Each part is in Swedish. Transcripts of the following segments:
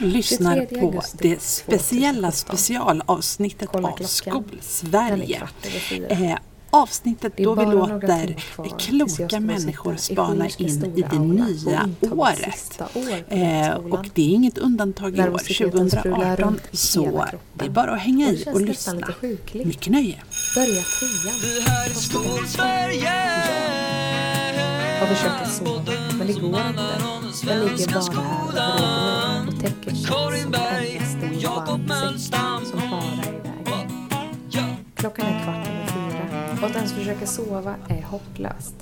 Du lyssnar 23 på augusti det speciella 2017. specialavsnittet Kolla av. Den Skolsverige. Eh, avsnittet då vi låter kloka människor spana in i det nya året. den Eh, och det är inget undantag i år, Nervositeten strular 2018. runt i Så det är bara att hänga i och lyssna. Mycket nöje. Börja trean. Det här är Skolsverige Jag försöker sova, men det går inte. Jag ligger bara här och täcker Karin Berg och Jakob Mölstam. som fara iväg. Klockan är kvart över fyra och att ens försöka sova är hopplöst.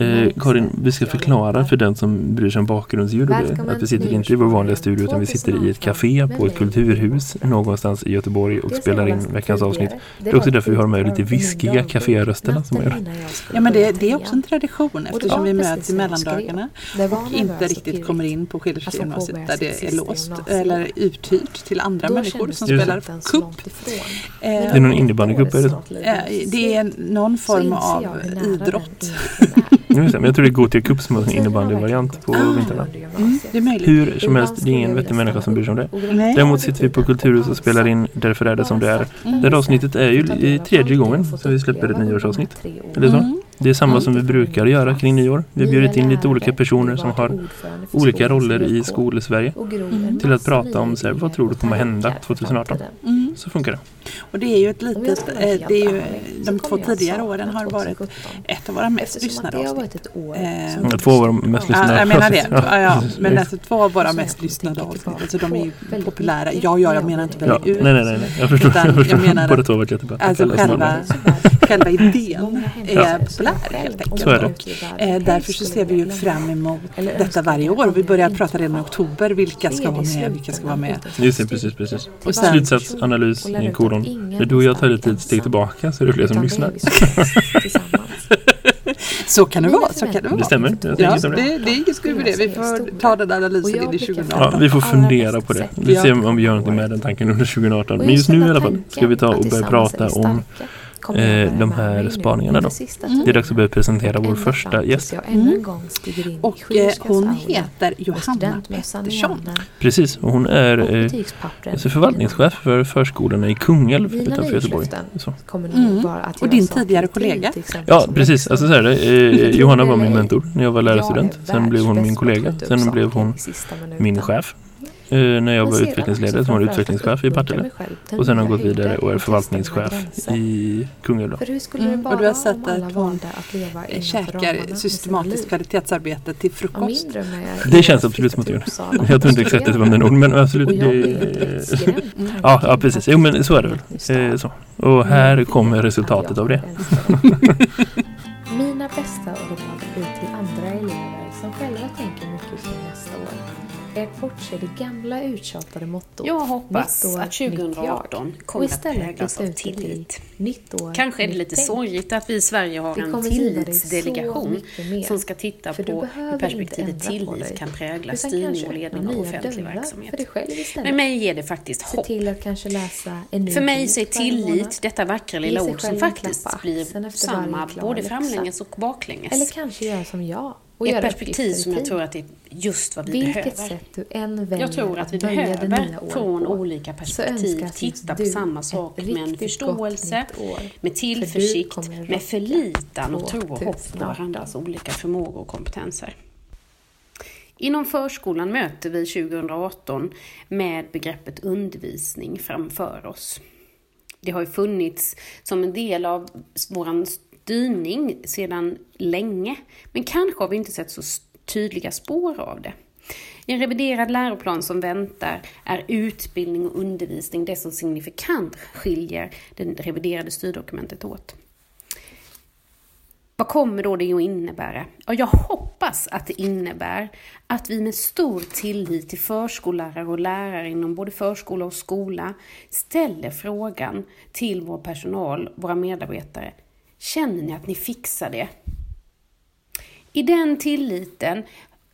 Eh, Karin, vi ska förklara för den som bryr sig om bakgrundsljud att vi sitter inte i vår vanliga studio utan vi sitter i ett café på ett kulturhus någonstans i Göteborg och spelar in veckans avsnitt. det är också därför vi har med ett lite viskiga kaférösterna som gör. Ja men det, det är också en tradition eftersom vi möts i mellandagarna och inte riktigt kommer in på Schillerska Att få gymnasiet påbörja där det är låst eller uthyrt till andra människor som spelar cup. Eh, Det är någon innebandycup, är det så? Eh, Det är någon form av idrott. Just det, men jag tror det är Gothia Cup som har en innebandyvariant på Ah. vintrarna. Mm, det är möjligt. Hur som helst, det är ingen vettig människa som bryr sig om det. Nej. Däremot sitter vi på Kulturhuset och spelar in Därför är det som det är. Det här avsnittet är ju i tredje gången som vi släpper ett nyårsavsnitt. Eller så? Mm. Det är samma som vi brukar göra kring nyår. Vi har bjudit in lite olika personer som har olika roller i skol-Sverige till att prata om så här, vad tror du kommer hända 2018? Mm. Så funkar det. Och det är ju ett litet, eh, det är ju, de två tidigare åren har varit 2017. ett av våra mest lyssnade avsnitt. Eh, Två av våra mest lyssnade Ja, jag menar det. Ja, ja. Men alltså två av våra mest lyssnade avsnitt, alltså de är ju väldigt populära. Ja, ja, jag menar inte började Ja, ut. nej, nej, nej. Jag förstår. Utan Jag förstår. jag menar Båda att- två har varit jättebra. Alltså själva, själva idén är populär helt enkelt. Så är det. Eh, därför så ser vi ju fram emot detta varje år. Vi börjar prata redan i oktober. Vilka ska vara med? Vilka ska vara med? Just det, precis, precis. Och sen- Slutsats, analys, i en kolon. När du och jag tar lite ett steg tillbaka så är det fler som lyssnar. Så kan det vara. Så kan det vara. Det stämmer. Jag Ja, det. det, det är inget skumt med det. Vi får ta den analysen in i 2018. Ja, vi får fundera på det. Vi ser om vi gör någonting med den tanken under 2018. Men just nu i alla fall ska vi ta och börja prata om eh, de här spaningarna då. Det är dags att börja presentera vår första gäst. Mm. Och eh, hon heter Johanna Pettersson. Precis, och hon är eh, alltså förvaltningschef för förskolorna i Kungälv utanför Göteborg. Så. Mm. Och din tidigare kollega. Ja, precis. Alltså så här, eh, Johanna var min mentor när jag var lärarstudent. Sen blev hon min kollega. Sen blev hon min chef. Eh, när jag var utvecklingsledare så var utvecklingschef i Partille. Och sen har hon gått vidare och är förvaltningschef i Kungälv. Mm. Och du har sett att hon käkar systematiskt kvalitetsarbete till frukost. Det känns absolut som att hon gör. Jag tror inte exakt att det var den ord, men absolut. Det, ja, ja, precis. Jo, men så är det väl. Eh, så. Och här kommer resultatet av det. Mina bästa råd är att bortse det gamla uttjatade mottot Jag hoppas år, att nytt jag. 2018 och kommer att präglas av tillit. Nytt år, Kanske är det lite sorgligt att vi i Sverige har en tillitsdelegation som ska titta på hur perspektivet tillit kan prägla styrning och ledning av offentlig verksamhet. Men mig ger det faktiskt hopp. För mig så är tillit detta vackra lilla sig ord som faktiskt blir samma både framlänges och baklänges. Eller kanske göra som jag och Ett perspektiv som jag tror att det är just vad vi Vilket behöver. sätt du än väljer Jag tror att vi behöver från på, olika perspektiv titta på samma sak med en förståelse, år. med tillförsikt, kommer med förlitan och tro och hopp på 2018. varandras olika förmågor och kompetenser. Inom förskolan möter vi 2018 med begreppet undervisning framför oss. Det har ju funnits som en del av vår styrning sedan länge, men kanske har vi inte sett så tydliga spår av det. I en reviderad läroplan som väntar är utbildning och undervisning det som signifikant skiljer det reviderade styrdokumentet åt. Vad kommer då det att innebära? Ja, jag hoppas att det innebär att vi med stor tillit till förskollärare och lärare inom både förskola och skola ställer frågan till vår personal, våra medarbetare. Känner ni att ni fixar det? I den tilliten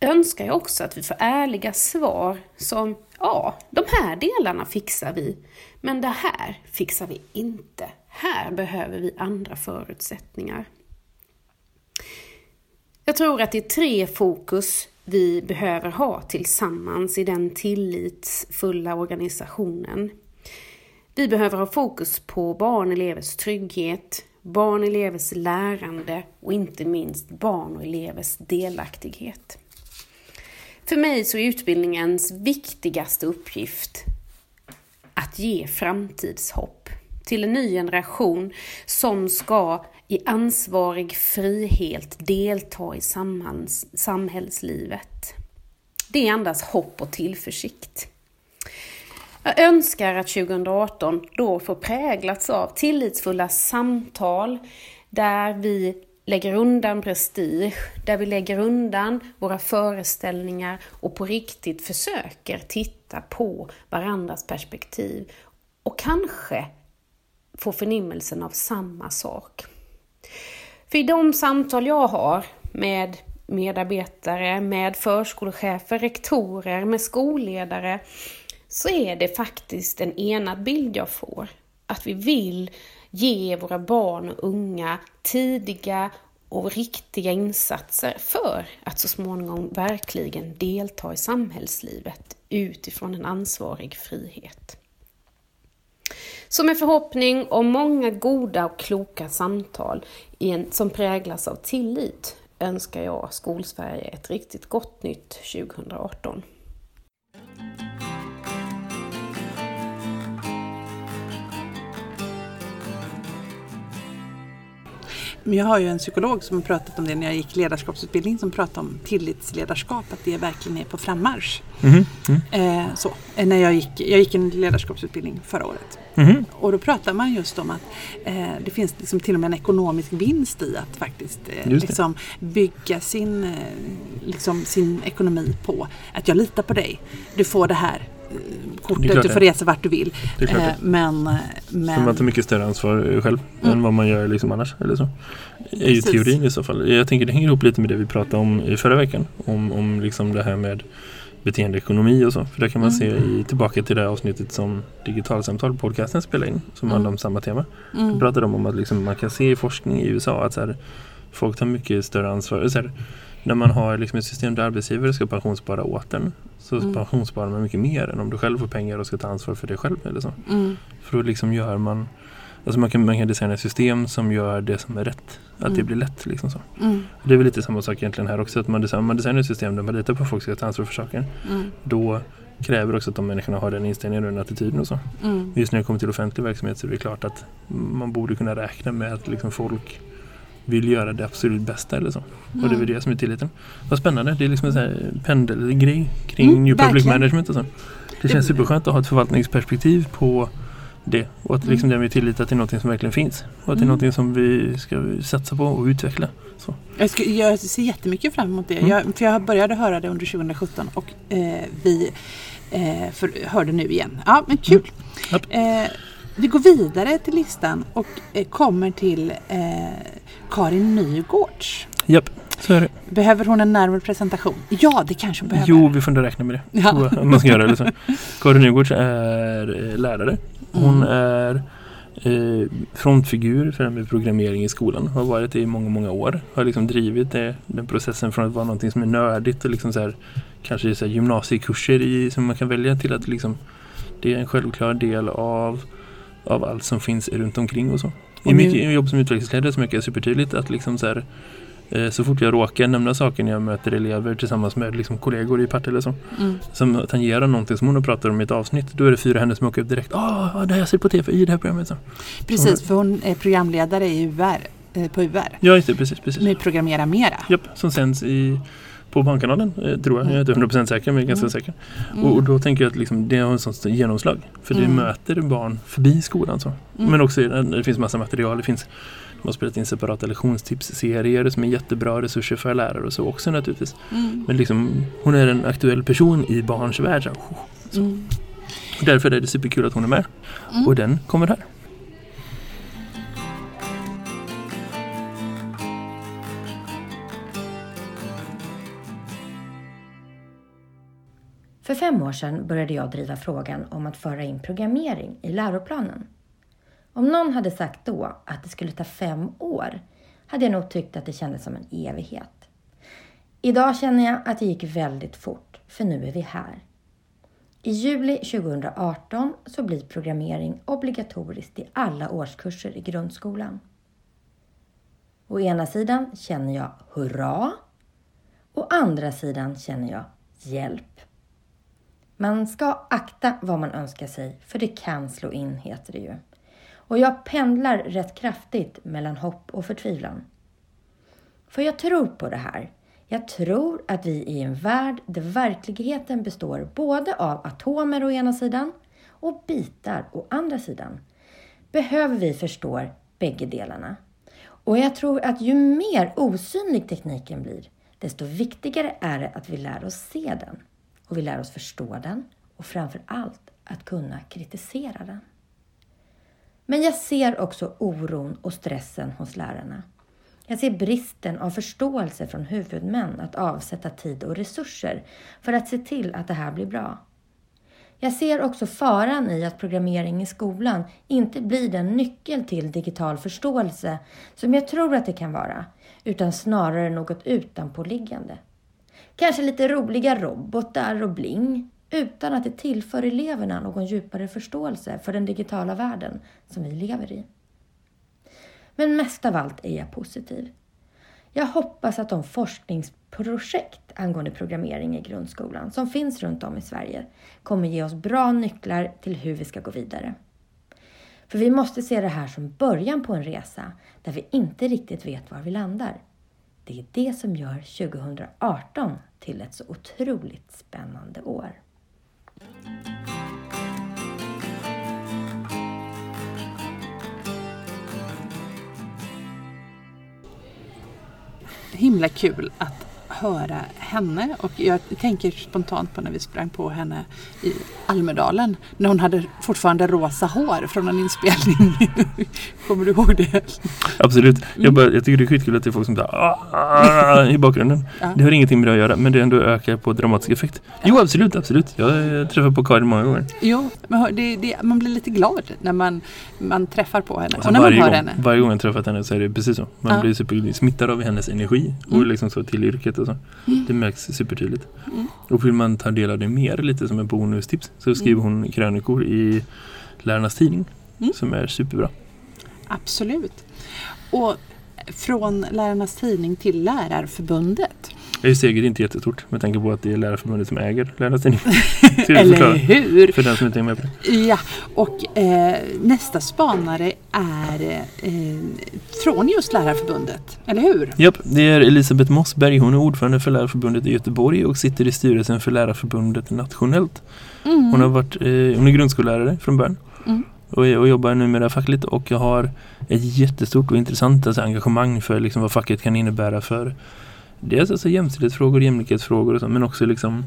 önskar jag också att vi får ärliga svar som ja, de här delarna fixar vi, men det här fixar vi inte. Här behöver vi andra förutsättningar. Jag tror att det är tre fokus vi behöver ha tillsammans i den tillitsfulla organisationen. Vi behöver ha fokus på barn och elevers trygghet, barn och elevers lärande och inte minst barn och elevers delaktighet. För mig så är utbildningens viktigaste uppgift att ge framtidshopp till en ny generation som ska i ansvarig frihet delta i samhällslivet. Det andas hopp och tillförsikt. Jag önskar att 2018 då får präglats av tillitsfulla samtal där vi lägger undan prestige, där vi lägger undan våra föreställningar och på riktigt försöker titta på varandras perspektiv och kanske få förnimmelsen av samma sak. För i de samtal jag har med medarbetare, med förskolechefer, rektorer, med skolledare, så är det faktiskt en enad bild jag får. Att vi vill ge våra barn och unga tidiga och riktiga insatser för att så småningom verkligen delta i samhällslivet utifrån en ansvarig frihet. Så med förhoppning om många goda och kloka samtal som präglas av tillit önskar jag Skolsverige ett riktigt gott nytt 2018. Jag har ju en psykolog som har pratat om det när jag gick ledarskapsutbildning som pratade om tillitsledarskap, att det verkligen är på frammarsch. Mm. Mm. Eh, så, eh, när jag, gick, jag gick en ledarskapsutbildning förra året. Mm. Och då pratar man just om att eh, det finns liksom till och med en ekonomisk vinst i att faktiskt eh, liksom bygga sin, eh, liksom sin ekonomi på att jag litar på dig. Du får det här kortet, du får resa vart du vill. Eh, men, men... Så man tar mycket större ansvar själv mm. än vad man gör liksom annars. Eller så. är ju teorin i så fall. Jag tänker det hänger ihop lite med det vi pratade om i förra veckan. Om, om liksom det här med beteendeekonomi och så. För där kan man mm. se i, tillbaka till det avsnittet som Digitalsamtal podcasten spelar in som mm. handlar om samma tema. Mm. Då pratade de om att liksom, man kan se i forskning i USA att så här, folk tar mycket större ansvar. Så här, när man har liksom ett system där arbetsgivare ska pensionsspara åt en så mm. pensionssparar man mycket mer än om du själv får pengar och ska ta ansvar för det själv. Eller så. Mm. För då liksom gör man Alltså man kan, man kan designa ett system som gör det som är rätt. Att mm. det blir lätt. Liksom så. Mm. Det är väl lite samma sak egentligen här också. Att man designar, man designar ett system där man litar på att folk ska ta ansvar för saker. Mm. Då kräver också att de människorna har den inställningen och den attityden och så. Mm. Just när det kommer till offentlig verksamhet så är det klart att man borde kunna räkna med att liksom folk vill göra det absolut bästa eller så. Mm. Och det är väl det som är tilliten. Vad spännande, det är liksom en sån pendelgrej kring mm, New Public Management och så. Det känns superskönt att ha ett förvaltningsperspektiv på det. Och att liksom mm. det med tillit till något som verkligen finns. Och att det är mm. något som vi ska satsa på och utveckla. Så. Jag, ska, jag ser jättemycket fram emot det. Mm. Jag, för jag började höra det under 2017 och eh, vi eh, för, hörde nu igen. Ja, men kul. Mm. Eh, vi går vidare till listan och eh, kommer till eh, Karin Nygårds. Japp, så är det. Behöver hon en närmare presentation? Ja, det kanske hon behöver. Jo, vi får inte räkna med det. Ja. man ska göra det så. Karin Nygårds är eh, lärare. Hon mm. är eh, frontfigur för det med programmering i skolan. Har varit det i många, många år. Har liksom drivit det, den processen från att vara någonting som är nördigt och liksom så här, kanske så här gymnasiekurser i, som man kan välja till att liksom, det är en självklar del av, av allt som finns runt omkring och så. I mitt jobb som utvecklingsledare så mycket är supertydligt att liksom så här, eh, så fort jag råkar nämna saker när jag möter elever tillsammans med liksom kollegor i Partille så, mm. som tangerar någonting som hon har pratat om i ett avsnitt då är det fyra hennes som åker upp direkt ah, det har jag sett på tv i det här programmet. Så. Precis, för hon är programledare i UR, eh, på UR. Ja, just det, precis. precis. Med Programmera Mera. Japp, som sänds i på Barnkanalen, eh, tror jag. Jag är inte 100% säker men jag är ganska mm. säker. Mm. Och, och, då tänker jag att liksom, det har en sån genomslag. För mm. det möter barn förbi skolan. Så. Mm. Men också det finns massa material. Det finns de har spelat in separata lektionstipsserier som är jättebra resurser för lärare och så också naturligtvis. Mm. Men liksom, hon är en aktuell person i barns värld. Så. så. Och därför är det superkul att hon är med. Och den kommer här. För fem år sedan började jag driva frågan om att föra in programmering i läroplanen. Om någon hade sagt då att det skulle ta fem år hade jag nog tyckt att det kändes som en evighet. Idag känner jag att det gick väldigt fort, för nu är vi här. I juli 2018 så blir programmering obligatoriskt i alla årskurser i grundskolan. Å ena sidan känner jag hurra. Å andra sidan känner jag hjälp. Man ska akta vad man önskar sig, för det kan slå in, heter det ju. Och jag pendlar rätt kraftigt mellan hopp och förtvivlan. För jag tror på det här. Jag tror att vi är i en värld där verkligheten består både av atomer å ena sidan och bitar å andra sidan, behöver vi förstå bägge delarna. Och jag tror att ju mer osynlig tekniken blir, desto viktigare är det att vi lär oss se den och vi lär oss förstå den och framför allt att kunna kritisera den. Men jag ser också oron och stressen hos lärarna. Jag ser bristen av förståelse från huvudmän att avsätta tid och resurser för att se till att det här blir bra. Jag ser också faran i att programmering i skolan inte blir den nyckel till digital förståelse som jag tror att det kan vara, utan snarare något utanpåliggande. Kanske lite roliga robotar och bling, utan att det tillför eleverna någon djupare förståelse för den digitala världen som vi lever i. Men mest av allt är jag positiv. Jag hoppas att de forskningsprojekt angående programmering i grundskolan som finns runt om i Sverige kommer ge oss bra nycklar till hur vi ska gå vidare. För vi måste se det här som början på en resa där vi inte riktigt vet var vi landar. Det är det som gör 2018 till ett så otroligt spännande år. himla kul att höra henne och jag tänker spontant på när vi sprang på henne i Almedalen när hon hade fortfarande rosa hår från en inspelning. Kommer du ihåg det? Absolut. Jag, bara, jag tycker det är skitkul att det är folk som där, ah, i bakgrunden. Ja. Det har ingenting med det att göra men det ändå ökar på dramatisk effekt. Jo absolut, absolut. Jag träffar på Karin många gånger. Jo, men det, det, man blir lite glad när man, man träffar på henne. Alltså, och när man hör gång, henne. Varje gång jag träffat henne så är det precis så. Man ja. blir smittad av hennes energi och mm. liksom så till yrket och så. Mm. Det märks supertydligt. Mm. Och vill man ta del av det mer lite som en bonustips så skriver mm. hon krönikor i Lärarnas tidning mm. som är superbra. Absolut. Och från Lärarnas tidning till Lärarförbundet är säkert inte jättestort med tanke på att det är Lärarförbundet som äger Lärarnas tidning. Eller hur? För den som inte är med på det. Ja, och eh, nästa spanare är eh, från just Lärarförbundet, eller hur? Japp, det är Elisabeth Mossberg. Hon är ordförande för Lärarförbundet i Göteborg och sitter i styrelsen för Lärarförbundet nationellt. Mm. Hon, har varit, eh, hon är grundskollärare från början. Mm. Och, och jobbar numera fackligt och jag har ett jättestort och intressant alltså, engagemang för liksom, vad facket kan innebära för dels alltså jämställdhetsfrågor, jämlikhetsfrågor och så, men också liksom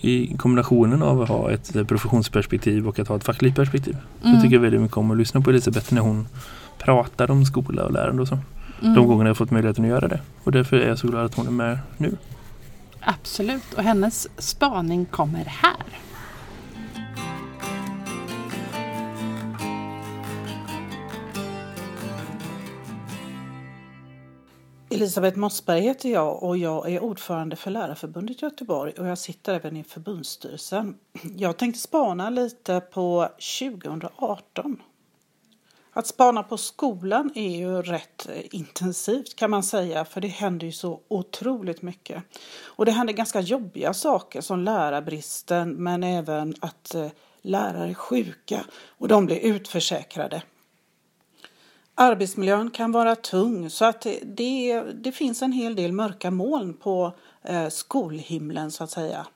i kombinationen av att ha ett professionsperspektiv och att ha ett fackligt perspektiv. Mm. Så tycker jag väldigt mycket om att lyssna på Elisabeth när hon pratar om skola och lärande och så. Mm. De gångerna jag fått möjligheten att göra det. Och därför är jag så glad att hon är med nu. Absolut, och hennes spaning kommer här. Elisabeth Mossberg heter jag och jag är ordförande för Lärarförbundet Göteborg och jag sitter även i förbundsstyrelsen. Jag tänkte spana lite på 2018. Att spana på skolan är ju rätt intensivt kan man säga för det händer ju så otroligt mycket. Och det händer ganska jobbiga saker som lärarbristen men även att eh, lärare är sjuka och de blir utförsäkrade. Arbetsmiljön kan vara tung så att det, det finns en hel del mörka moln på eh, skolhimlen så att säga.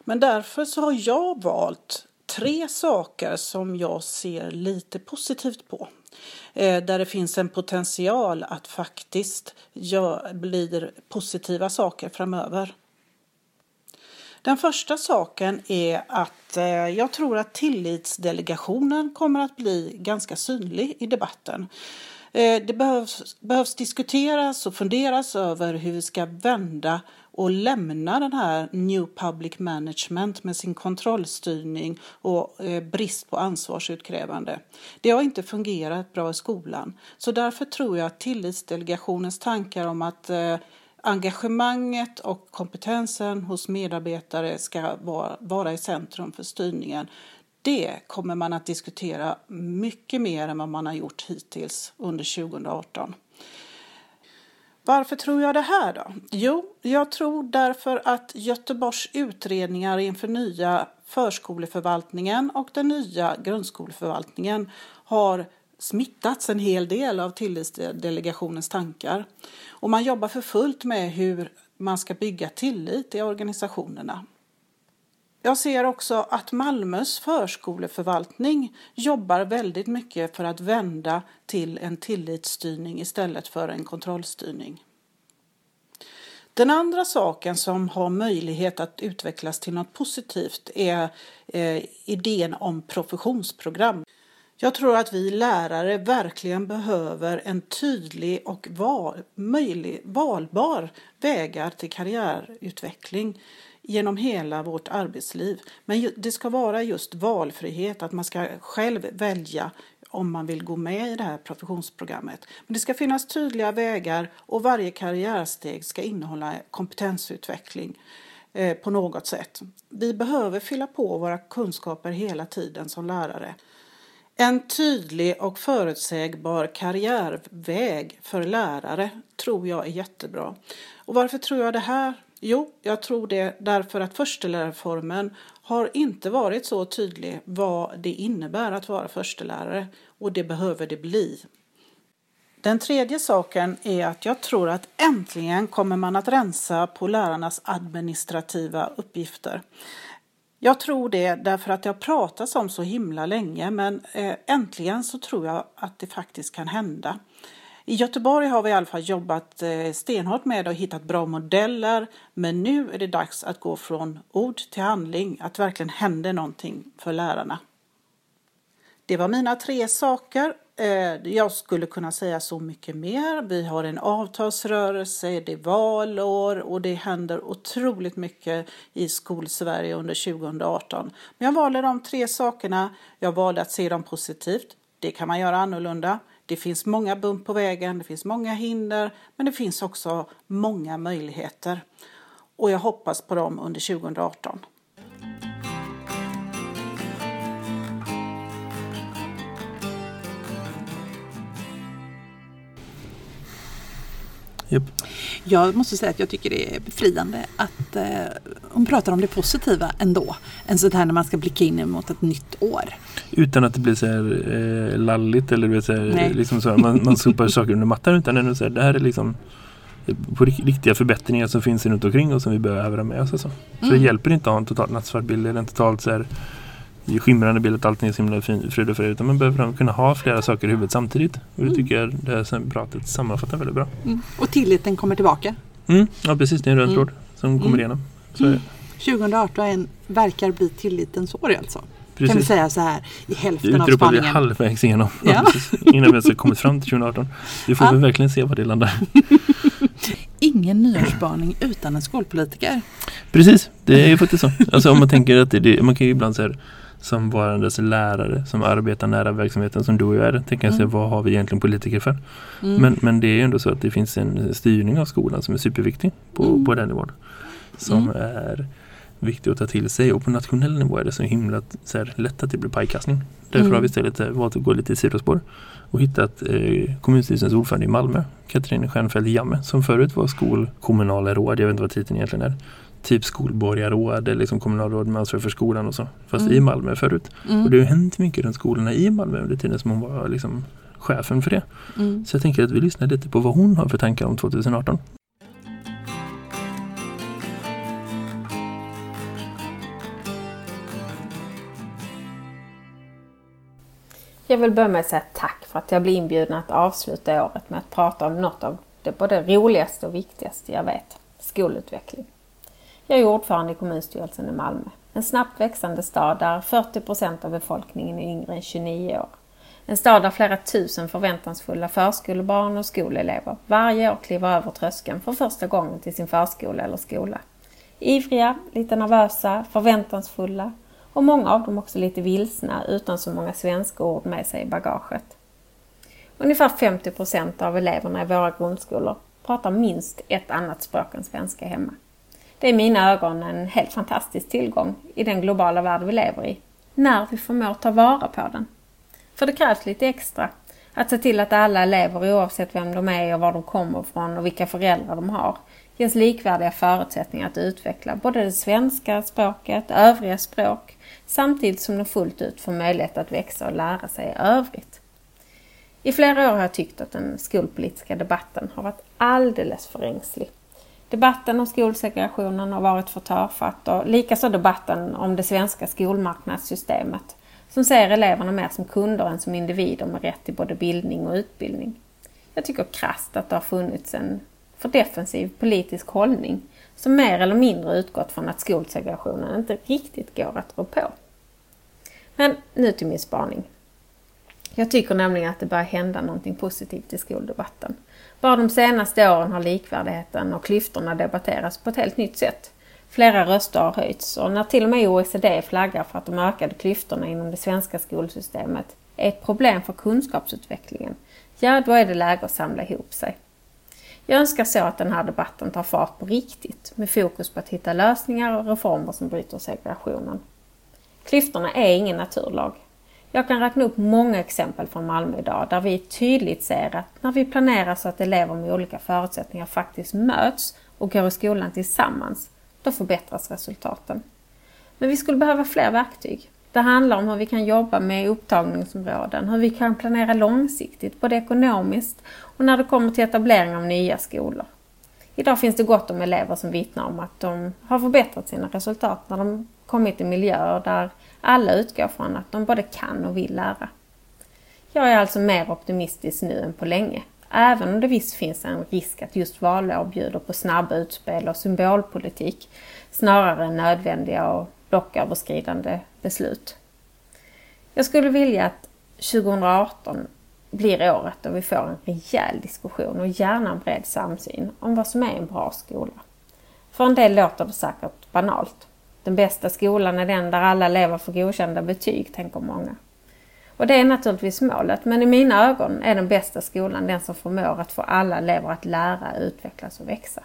Men därför så har jag valt tre saker som jag ser lite positivt på. Eh, där det finns en potential att faktiskt gör, blir positiva saker framöver. Den första saken är att eh, jag tror att tillitsdelegationen kommer att bli ganska synlig i debatten. Eh, det behövs, behövs diskuteras och funderas över hur vi ska vända och lämna den här New Public Management med sin kontrollstyrning och eh, brist på ansvarsutkrävande. Det har inte fungerat bra i skolan. Så därför tror jag att tillitsdelegationens tankar om att engagemanget och kompetensen hos medarbetare ska vara, vara i centrum för styrningen. Det kommer man att diskutera mycket mer än vad man har gjort hittills under 2018. Varför tror jag det här då? Jo, jag tror därför att Göteborgs utredningar inför nya förskoleförvaltningen och den nya grundskoleförvaltningen har smittats en hel del av tillitsdelegationens tankar. Och man jobbar för fullt med hur man ska bygga tillit i organisationerna. Jag ser också att Malmös förskoleförvaltning jobbar väldigt mycket för att vända till en tillitsstyrning istället för en kontrollstyrning. Den andra saken som har möjlighet att utvecklas till något positivt är eh, idén om professionsprogram. Jag tror att vi lärare verkligen behöver en tydlig och val, möjlig, valbar vägar till karriärutveckling genom hela vårt arbetsliv. Men det ska vara just valfrihet, att man ska själv välja om man vill gå med i det här professionsprogrammet. Men det ska finnas tydliga vägar och varje karriärsteg ska innehålla kompetensutveckling eh, på något sätt. Vi behöver fylla på våra kunskaper hela tiden som lärare. En tydlig och förutsägbar karriärväg för lärare tror jag är jättebra. Och varför tror jag det här? Jo, jag tror det därför att förstelärarformen har inte varit så tydlig vad det innebär att vara förstelärare och det behöver det bli. Den tredje saken är att jag tror att äntligen kommer man att rensa på lärarnas administrativa uppgifter. Jag tror det därför att det har pratats om så himla länge men eh, äntligen så tror jag att det faktiskt kan hända. I Göteborg har vi i alla fall jobbat eh, stenhårt med och hittat bra modeller men nu är det dags att gå från ord till handling, att verkligen händer någonting för lärarna. Det var mina tre saker. Eh, jag skulle kunna säga så mycket mer. Vi har en avtalsrörelse, det är valår och det händer otroligt mycket i skolsverige under 2018. Men jag valde de tre sakerna. Jag valde att se dem positivt. Det kan man göra annorlunda. Det finns många bump på vägen, det finns många hinder, men det finns också många möjligheter. Och jag hoppas på dem under 2018. Yep. Jag måste säga att jag tycker det är befriande att eh, hon pratar om det positiva ändå. Än sånt här när man ska blicka in mot ett nytt år. Utan att det blir så här eh, lalligt eller vet, så här, liksom så här, man, man sopar saker under mattan utan ändå så här, det här är liksom på riktiga förbättringar som finns runt omkring och som vi behöver ha med oss. Alltså. Så mm. det hjälper inte att ha en totalt nattsvart bild eller en totalt så här skimrande bild att allting är så himla frid och fröjd utan man behöver kunna ha flera saker i huvudet samtidigt. Och det mm. tycker jag det här pratet sammanfattar väldigt bra. Mm. Och tilliten kommer tillbaka. Mm. Ja precis, det är en röd mm. tråd som kommer mm. igenom. Mm. 2018 verkar bli tillitens år alltså. Precis. Kan vi säga så här i hälften av spaningen. Vi är halvvägs igenom. Ja. Innan vi ens har kommit fram till 2018. Vi får ja. väl verkligen se var det landar. Ingen nyårsspaning utan en skolpolitiker. Precis, det är ju faktiskt så. Alltså om man tänker att det, det man kan ju ibland säga som varandes lärare som arbetar nära verksamheten som du och jag är. Tänker jag mm. vad har vi egentligen politiker för? Mm. Men, men det är ju ändå så att det finns en styrning av skolan som är superviktig på, mm. på den nivån. Som mm. är viktig att ta till sig och på nationell nivå är det så himla så här, lätt att det blir pajkastning. Därför mm. har vi istället eh, valt att gå lite i sidospår och hittat eh, kommunstyrelsens ordförande i Malmö, Katrin Stjernfeldt Jamme, som förut var skolkommunalråd, jag vet inte vad titeln egentligen är, typ skolborgarråd eller liksom kommunalråd med ansvar för skolan och så. Fast mm. i Malmö förut. Mm. Och det har hänt mycket runt skolorna i Malmö under tiden som hon var liksom chefen för det. Mm. Så jag tänker att vi lyssnar lite på vad hon har för tankar om 2018. Jag vill börja med att säga tack för att jag blev inbjuden att avsluta året med att prata om något av det både roligaste och viktigaste jag vet, skolutveckling. Jag är ordförande i kommunstyrelsen i Malmö. En snabbt växande stad där 40 procent av befolkningen är yngre än 29 år. En stad där flera tusen förväntansfulla förskolebarn och skolelever varje år kliver över tröskeln för första gången till sin förskola eller skola. Ivriga, lite nervösa, förväntansfulla och många av dem också lite vilsna utan så många svenska ord med sig i bagaget. Ungefär 50 procent av eleverna i våra grundskolor pratar minst ett annat språk än svenska hemma. Det är i mina ögon en helt fantastisk tillgång i den globala värld vi lever i, när vi förmår ta vara på den. För det krävs lite extra att se till att alla elever oavsett vem de är och var de kommer ifrån och vilka föräldrar de har ges likvärdiga förutsättningar att utveckla både det svenska språket, övriga språk, samtidigt som de fullt ut får möjlighet att växa och lära sig övrigt. I flera år har jag tyckt att den skolpolitiska debatten har varit alldeles för ängslig. Debatten om skolsegregationen har varit för tafatt och likaså debatten om det svenska skolmarknadssystemet som ser eleverna mer som kunder än som individer med rätt till både bildning och utbildning. Jag tycker krasst att det har funnits en för defensiv politisk hållning som mer eller mindre utgått från att skolsegregationen inte riktigt går att rå på. Men nu till min spaning. Jag tycker nämligen att det börjar hända någonting positivt i skoldebatten. Bara de senaste åren har likvärdigheten och klyftorna debatterats på ett helt nytt sätt. Flera röster har höjts och när till och med OECD flaggar för att de ökade klyftorna inom det svenska skolsystemet är ett problem för kunskapsutvecklingen, ja då är det läge att samla ihop sig. Jag önskar så att den här debatten tar fart på riktigt med fokus på att hitta lösningar och reformer som bryter segregationen. Klyftorna är ingen naturlag. Jag kan räkna upp många exempel från Malmö idag där vi tydligt ser att när vi planerar så att elever med olika förutsättningar faktiskt möts och går i skolan tillsammans, då förbättras resultaten. Men vi skulle behöva fler verktyg. Det handlar om hur vi kan jobba med upptagningsområden, hur vi kan planera långsiktigt, både ekonomiskt och när det kommer till etablering av nya skolor. Idag finns det gott om elever som vittnar om att de har förbättrat sina resultat när de kommit till miljöer där alla utgår från att de både kan och vill lära. Jag är alltså mer optimistisk nu än på länge, även om det visst finns en risk att just valår bjuder på snabba utspel och symbolpolitik snarare än nödvändiga och blocköverskridande beslut. Jag skulle vilja att 2018 blir året då vi får en rejäl diskussion och gärna en bred samsyn om vad som är en bra skola. För en del låter det säkert banalt. Den bästa skolan är den där alla elever får godkända betyg, tänker många. Och det är naturligtvis målet, men i mina ögon är den bästa skolan den som förmår att få alla elever att lära, utvecklas och växa.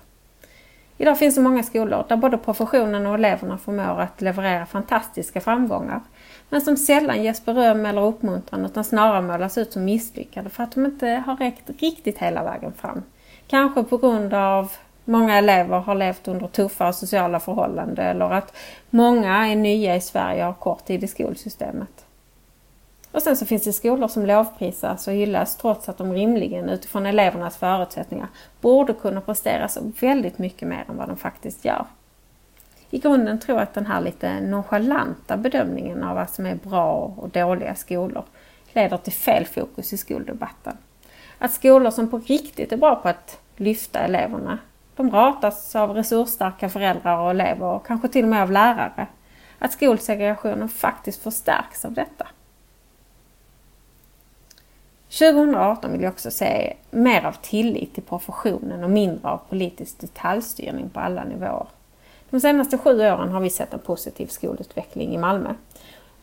Idag finns det många skolor där både professionen och eleverna förmår att leverera fantastiska framgångar, men som sällan ges beröm eller uppmuntran utan snarare målas ut som misslyckade för att de inte har räckt riktigt hela vägen fram. Kanske på grund av många elever har levt under tuffa sociala förhållanden eller att många är nya i Sverige och har kort tid i skolsystemet. Och sen så finns det skolor som lovprisas och hyllas trots att de rimligen utifrån elevernas förutsättningar borde kunna prestera så väldigt mycket mer än vad de faktiskt gör. I grunden tror jag att den här lite nonchalanta bedömningen av vad som är bra och dåliga skolor leder till fel fokus i skoldebatten. Att skolor som på riktigt är bra på att lyfta eleverna, de ratas av resursstarka föräldrar och elever och kanske till och med av lärare. Att skolsegregationen faktiskt förstärks av detta. 2018 vill jag också se mer av tillit till professionen och mindre av politisk detaljstyrning på alla nivåer. De senaste sju åren har vi sett en positiv skolutveckling i Malmö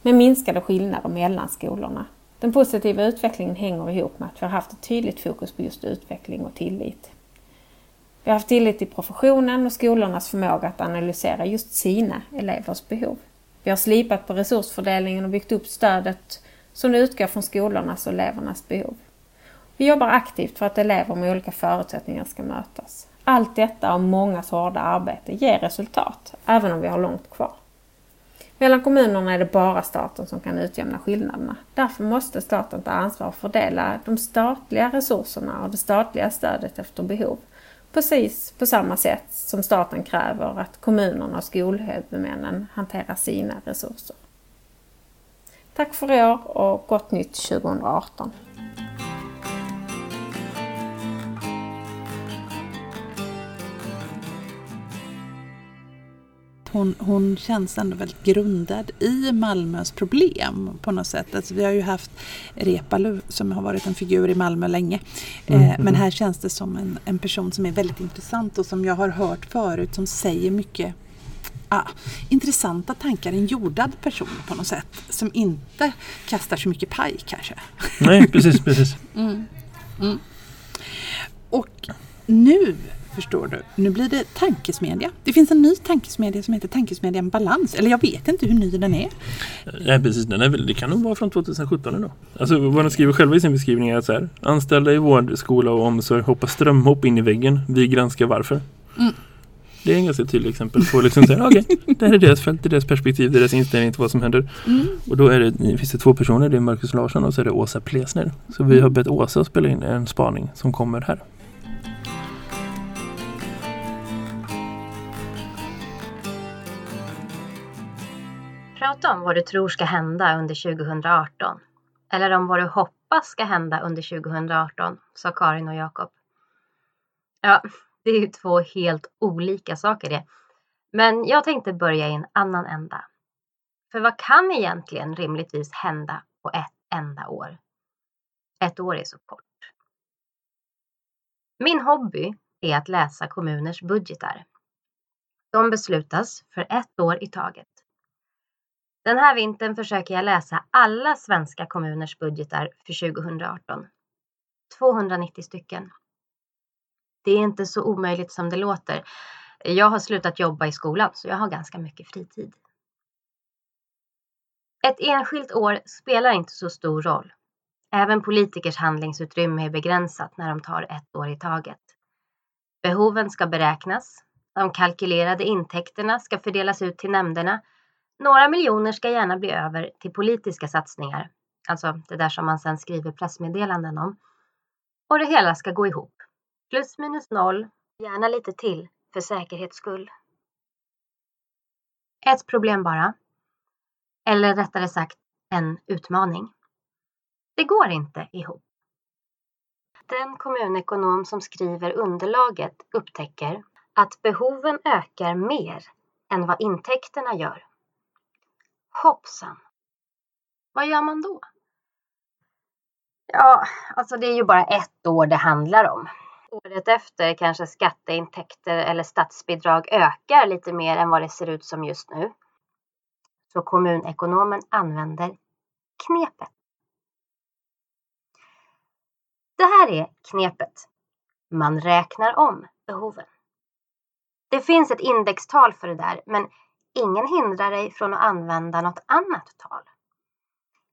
med minskade skillnader mellan skolorna. Den positiva utvecklingen hänger ihop med att vi har haft ett tydligt fokus på just utveckling och tillit. Vi har haft tillit till professionen och skolornas förmåga att analysera just sina elevers behov. Vi har slipat på resursfördelningen och byggt upp stödet som utgår från skolornas och elevernas behov. Vi jobbar aktivt för att elever med olika förutsättningar ska mötas. Allt detta och mångas hårda arbete ger resultat, även om vi har långt kvar. Mellan kommunerna är det bara staten som kan utjämna skillnaderna. Därför måste staten ta ansvar och fördela de statliga resurserna och det statliga stödet efter behov. Precis på samma sätt som staten kräver att kommunerna och skolhuvudmännen hanterar sina resurser. Tack för i år och gott nytt 2018! Hon, hon känns ändå väldigt grundad i Malmös problem på något sätt. Alltså vi har ju haft Repalu som har varit en figur i Malmö länge. Mm. Eh, men här känns det som en, en person som är väldigt intressant och som jag har hört förut som säger mycket ah, intressanta tankar. En jordad person på något sätt som inte kastar så mycket paj kanske. Nej, precis, precis. mm. Mm. Och nu förstår du, nu blir det tankesmedja. Det finns en ny tankesmedja som heter Tankesmedjan Balans. Eller jag vet inte hur ny den är. Nej precis, den är väl, det kan nog vara från 2017 ändå. Alltså vad de skriver själva i sin beskrivning är så här. Anställda i vård, skola och omsorg hoppar strömhopp in i väggen. Vi granskar varför. Mm. Det är en ganska tydlig exempel på liksom säga, okej, okay, det här är deras fält, det är deras perspektiv, det är deras inställning till vad som händer. Mm. Och då är det, finns det två personer, det är Marcus Larsson och så är det Åsa Plesner. Så vi har bett Åsa spela in en spaning som kommer här. Prata om vad du tror ska hända under 2018. Eller om vad du hoppas ska hända under 2018, sa Karin och Jakob. Ja, det är ju två helt olika saker det. Men jag tänkte börja i en annan ända. För vad kan egentligen rimligtvis hända på ett enda år? Ett år är så kort. Min hobby är att läsa kommuners budgetar. De beslutas för ett år i taget. Den här vintern försöker jag läsa alla svenska kommuners budgetar för 2018. 290 stycken. Det är inte så omöjligt som det låter. Jag har slutat jobba i skolan så jag har ganska mycket fritid. Ett enskilt år spelar inte så stor roll. Även politikers handlingsutrymme är begränsat när de tar ett år i taget. Behoven ska beräknas. De kalkylerade intäkterna ska fördelas ut till nämnderna. Några miljoner ska gärna bli över till politiska satsningar, alltså det där som man sedan skriver pressmeddelanden om. Och det hela ska gå ihop. Plus minus noll, gärna lite till för säkerhets skull. Ett problem bara. Eller rättare sagt en utmaning. Det går inte ihop. Den kommunekonom som skriver underlaget upptäcker att behoven ökar mer än vad intäkterna gör. Hoppsan! Vad gör man då? Ja, alltså det är ju bara ett år det handlar om. Året efter kanske skatteintäkter eller statsbidrag ökar lite mer än vad det ser ut som just nu. Så kommunekonomen använder knepet. Det här är knepet. Man räknar om behoven. Det finns ett indextal för det där, men ingen hindrar dig från att använda något annat tal.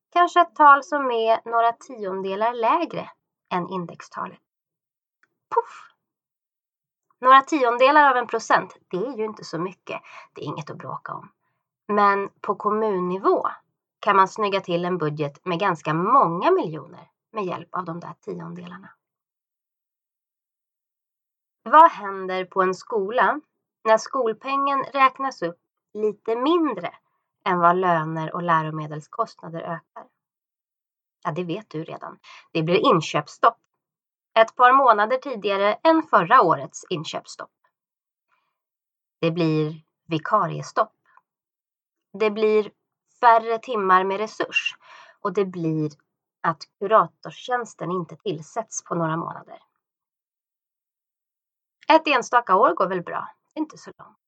Kanske ett tal som är några tiondelar lägre än indextalet. Puff! Några tiondelar av en procent, det är ju inte så mycket. Det är inget att bråka om. Men på kommunnivå kan man snygga till en budget med ganska många miljoner med hjälp av de där tiondelarna. Vad händer på en skola när skolpengen räknas upp lite mindre än vad löner och läromedelskostnader ökar? Ja, det vet du redan. Det blir inköpsstopp ett par månader tidigare än förra årets inköpsstopp. Det blir vikariestopp. Det blir färre timmar med resurs och det blir att kuratorstjänsten inte tillsätts på några månader. Ett enstaka år går väl bra, inte så långt.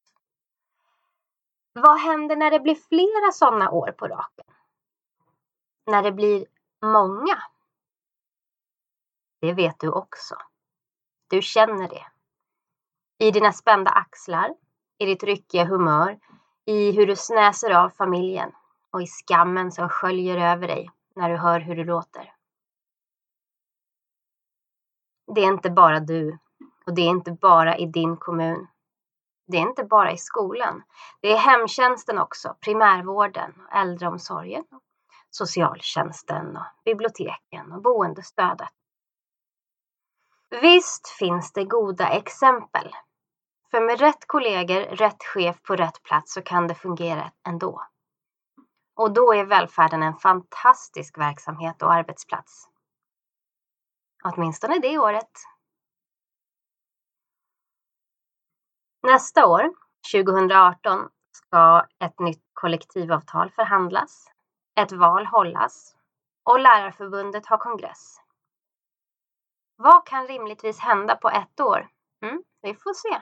Vad händer när det blir flera sådana år på raken? När det blir många det vet du också. Du känner det. I dina spända axlar, i ditt ryckiga humör, i hur du snäser av familjen och i skammen som sköljer över dig när du hör hur du låter. Det är inte bara du och det är inte bara i din kommun. Det är inte bara i skolan. Det är hemtjänsten också, primärvården, äldreomsorgen, socialtjänsten, och biblioteken och boendestödet. Visst finns det goda exempel. För med rätt kollegor, rätt chef på rätt plats så kan det fungera ändå. Och då är välfärden en fantastisk verksamhet och arbetsplats. Åtminstone det året. Nästa år, 2018, ska ett nytt kollektivavtal förhandlas, ett val hållas och Lärarförbundet har kongress. Vad kan rimligtvis hända på ett år? Mm, vi får se.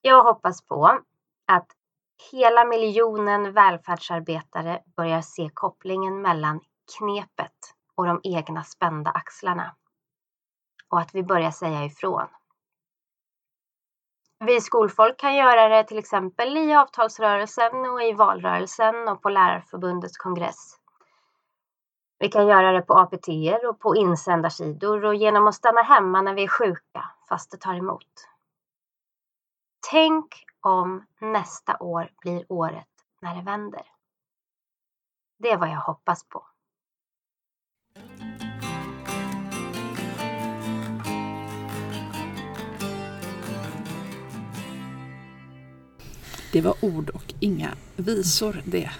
Jag hoppas på att hela miljonen välfärdsarbetare börjar se kopplingen mellan knepet och de egna spända axlarna. och att vi börjar säga ifrån. Vi skolfolk kan göra det till exempel i avtalsrörelsen och i valrörelsen och på Lärarförbundets kongress. Vi kan göra det på APT och på insändarsidor och genom att stanna hemma när vi är sjuka fast det tar emot. Tänk om nästa år blir året när det vänder. Det är vad jag hoppas på. Det var ord och inga visor det.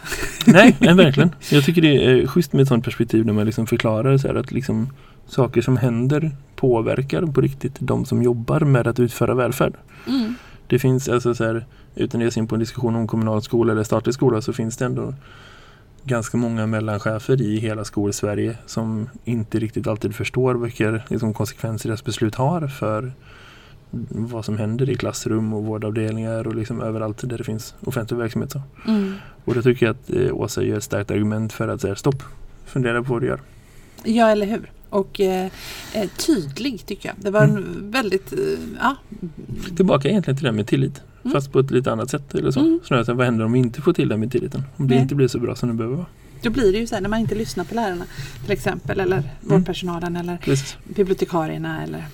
Nej, nej, verkligen. Jag tycker det är schysst med ett sånt perspektiv när man liksom förklarar så att liksom saker som händer påverkar på riktigt de som jobbar med att utföra välfärd. Mm. Det finns alltså så här, utan att ge sig in på en diskussion om kommunal skola eller statlig skola så finns det ändå ganska många mellanchefer i hela skolsverige som inte riktigt alltid förstår vilka liksom, konsekvenser deras beslut har för vad som händer i klassrum och vårdavdelningar och liksom överallt där det finns offentlig verksamhet. Så. Mm. Och det tycker jag att eh, Åsa gör ett starkt argument för att säga stopp, fundera på vad du gör. Ja, eller hur? Och eh, eh, tydlig tycker jag. Det var mm. en väldigt, eh, ja. Tillbaka egentligen till det med tillit. Mm. Fast på ett lite annat sätt eller så. Mm. Snarare vad händer om vi inte får till den med tilliten? Om det Nej. inte blir så bra som det behöver vara. Då blir det ju så här när man inte lyssnar på lärarna till exempel eller mm. vårdpersonalen eller Precis. bibliotekarierna eller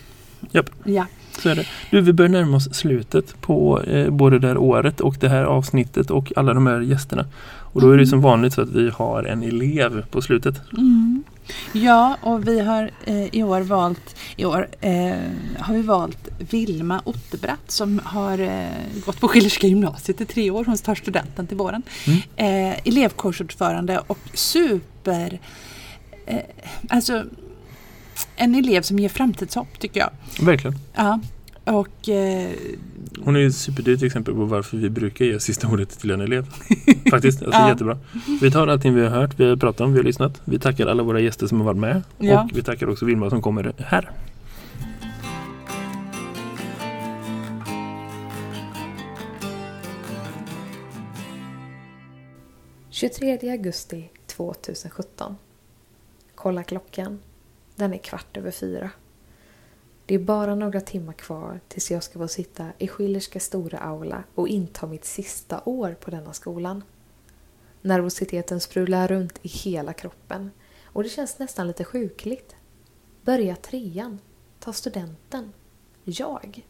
Japp. Ja. Så är det. Du, vi börjar närma oss slutet på eh, både det här året och det här avsnittet och alla de här gästerna. Och då är det mm. som vanligt så att vi har en elev på slutet. Mm. Ja, och vi har eh, i år valt i år eh, har vi valt Vilma Otterbratt som har eh, gått på Schillerska gymnasiet i tre år. Hon tar studenten till våren. Mm. Eh, elevkursordförande och super eh, alltså en elev som ger framtidshopp tycker jag. Verkligen. Ja. Och, eh, Hon är ju superdyrt exempel på varför vi brukar ge sista ordet till en elev. Faktiskt, alltså ja. jättebra. Vi tar allting vi har hört, vi har pratat om, vi har lyssnat. Vi tackar alla våra gäster som har varit med. Ja. Och vi tackar också Vilma som kommer här. –23 augusti 2017. Kolla klockan. Den är kvart över fyra. Det är bara några timmar kvar tills jag ska få sitta i Schillerska stora aula och inta mitt sista år på denna skolan. Nervositeten sprular runt i hela kroppen och det känns nästan lite sjukligt. Börja trean, ta studenten, jag.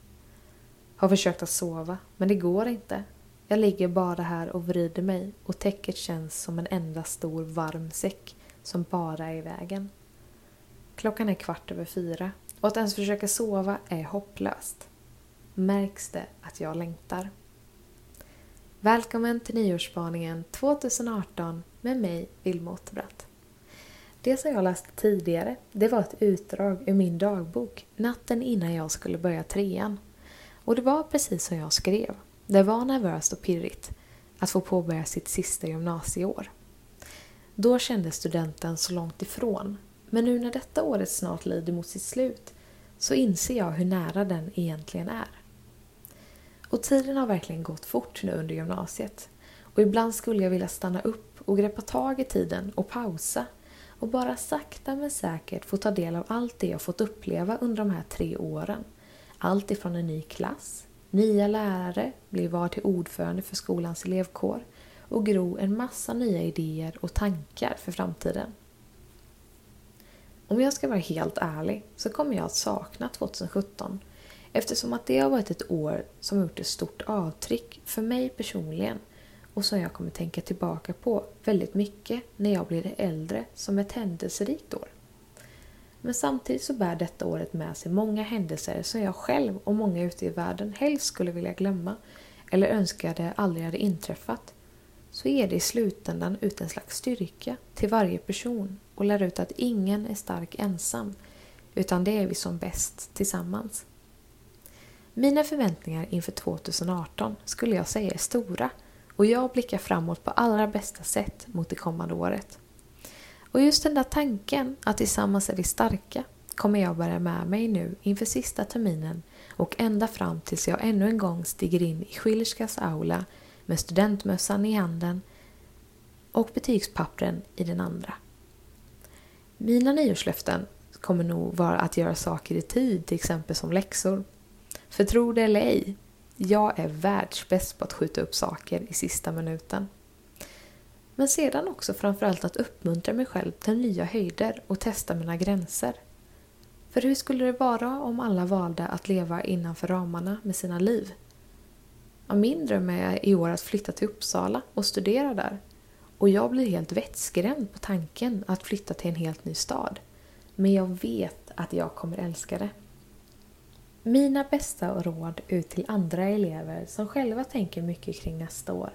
Har försökt att sova, men det går inte. Jag ligger bara här och vrider mig och täcket känns som en enda stor varm säck som bara är i vägen. Klockan är kvart över fyra och att ens försöka sova är hopplöst. Märks det att jag längtar? Välkommen till nyårsspaningen 2018 med mig, Vilma Återbratt. Det som jag läste tidigare, det var ett utdrag ur min dagbok natten innan jag skulle börja trean. Och det var precis som jag skrev. Det var nervöst och pirrigt att få påbörja sitt sista gymnasieår. Då kändes studenten så långt ifrån men nu när detta året snart lider mot sitt slut så inser jag hur nära den egentligen är. Och tiden har verkligen gått fort nu under gymnasiet. Och ibland skulle jag vilja stanna upp och greppa tag i tiden och pausa och bara sakta men säkert få ta del av allt det jag fått uppleva under de här tre åren. Allt ifrån en ny klass, nya lärare, bli var till ordförande för skolans elevkår och gro en massa nya idéer och tankar för framtiden. Om jag ska vara helt ärlig så kommer jag att sakna 2017 eftersom att det har varit ett år som har gjort ett stort avtryck för mig personligen och som jag kommer tänka tillbaka på väldigt mycket när jag blir äldre som ett händelserikt år. Men samtidigt så bär detta året med sig många händelser som jag själv och många ute i världen helst skulle vilja glömma eller önskade aldrig hade inträffat. Så ger det i slutändan ut en slags styrka till varje person och lär ut att ingen är stark ensam utan det är vi som bäst tillsammans. Mina förväntningar inför 2018 skulle jag säga är stora och jag blickar framåt på allra bästa sätt mot det kommande året. Och just den där tanken att tillsammans är vi starka kommer jag bära med mig nu inför sista terminen och ända fram tills jag ännu en gång stiger in i Schillerskas aula med studentmössan i handen och betygspappren i den andra. Mina nyårslöften kommer nog vara att göra saker i tid, till exempel som läxor. För tro det eller ej, jag är världsbäst på att skjuta upp saker i sista minuten. Men sedan också framförallt att uppmuntra mig själv till nya höjder och testa mina gränser. För hur skulle det vara om alla valde att leva innanför ramarna med sina liv? Ja, min dröm är i år att flytta till Uppsala och studera där. Och jag blir helt vettskrämd på tanken att flytta till en helt ny stad. Men jag vet att jag kommer älska det. Mina bästa råd ut till andra elever som själva tänker mycket kring nästa år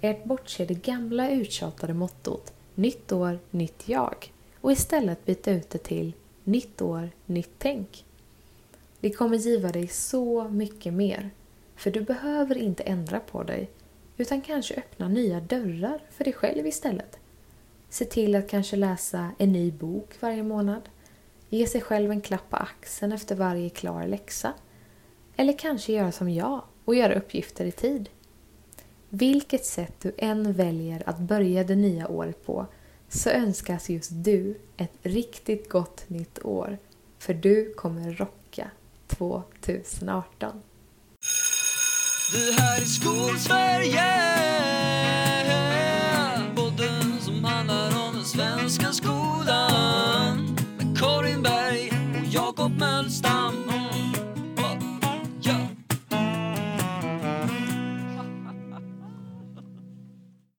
är att bortse det gamla uttjatade mottot Nytt år, nytt jag och istället byta ut det till Nytt år, nytt tänk. Det kommer giva dig så mycket mer. För du behöver inte ändra på dig utan kanske öppna nya dörrar för dig själv istället. Se till att kanske läsa en ny bok varje månad. Ge sig själv en klapp på axeln efter varje klar läxa. Eller kanske göra som jag och göra uppgifter i tid. Vilket sätt du än väljer att börja det nya året på så önskas just du ett riktigt gott nytt år. För du kommer rocka 2018. Det här är Skolsverige Podden som handlar om den svenska